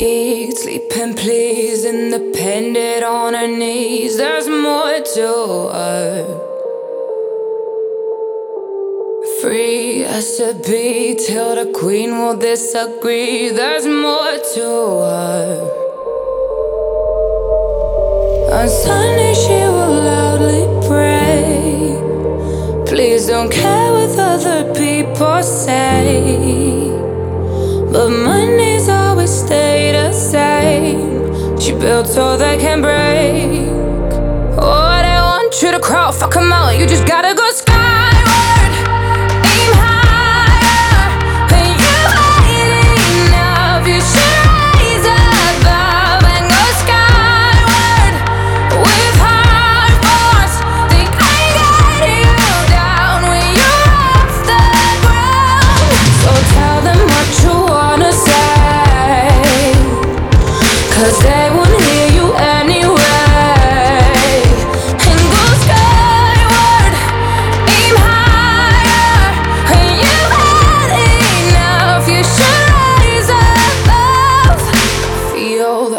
Eat, sleep, and please, independent on her knees. There's more to her. Free as to be till the queen will disagree. There's more to her. On Sunday, she will loudly pray. Please don't care what other people say. But Mondays She built so they can break. Oh, they want you to crawl, fuck them out. You just gotta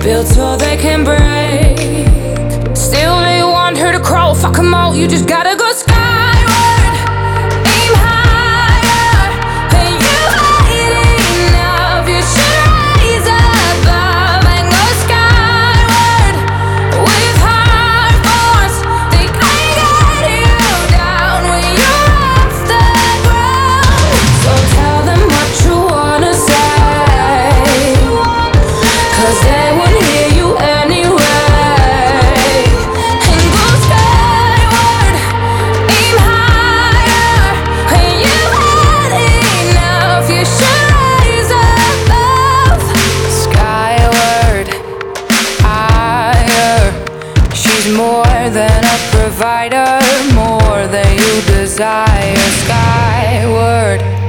Built so they can break. Still, they want her to crawl. Fuck 'em all. You just gotta She's more than a provider, more than you desire. Skyward.